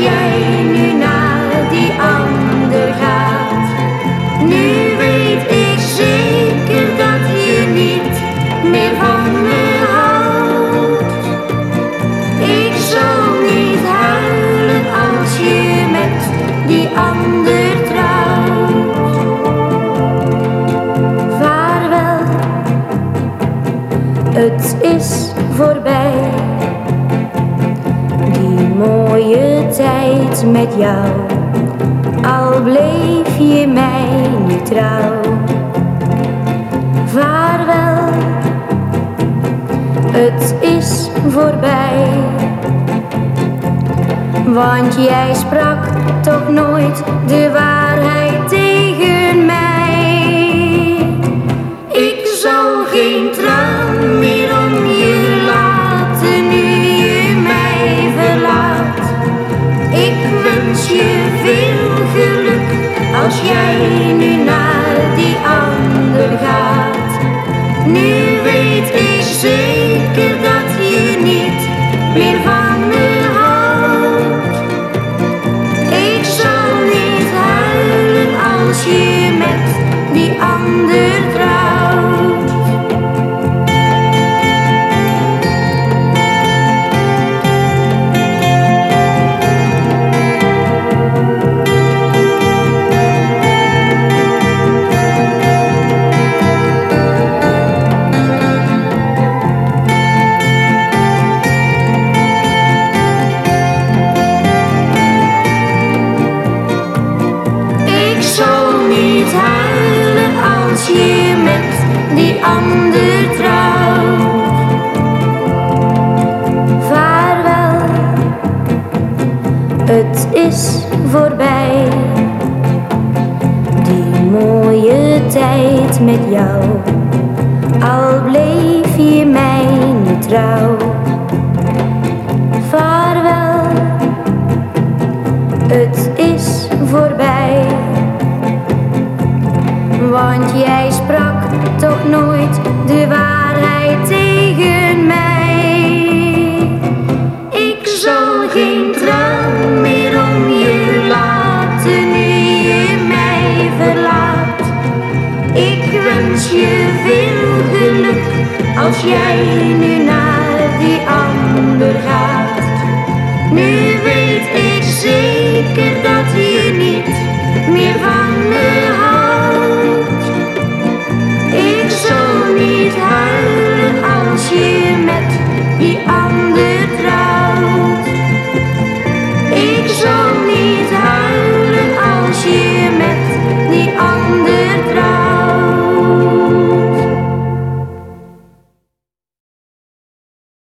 jij nu naar die ander gaat. Nu weet ik zeker dat je niet meer van me houdt. Ik zal niet huilen als je met die ander trouwt. Vaarwel, het is voorbij. Met jou, al bleef je mij niet trouw. Vaarwel, het is voorbij. Want jij sprak toch nooit de waarheid je met die ander trouwt. Vaarwel, het is voorbij. Die mooie tijd met jou, al bleef je mij trouw. Want jij sprak toch nooit de waarheid tegen mij. Ik zal geen traan meer om je laten nu je mij verlaat. Ik wens je veel geluk als jij nu naar die ander gaat. Nu weet ik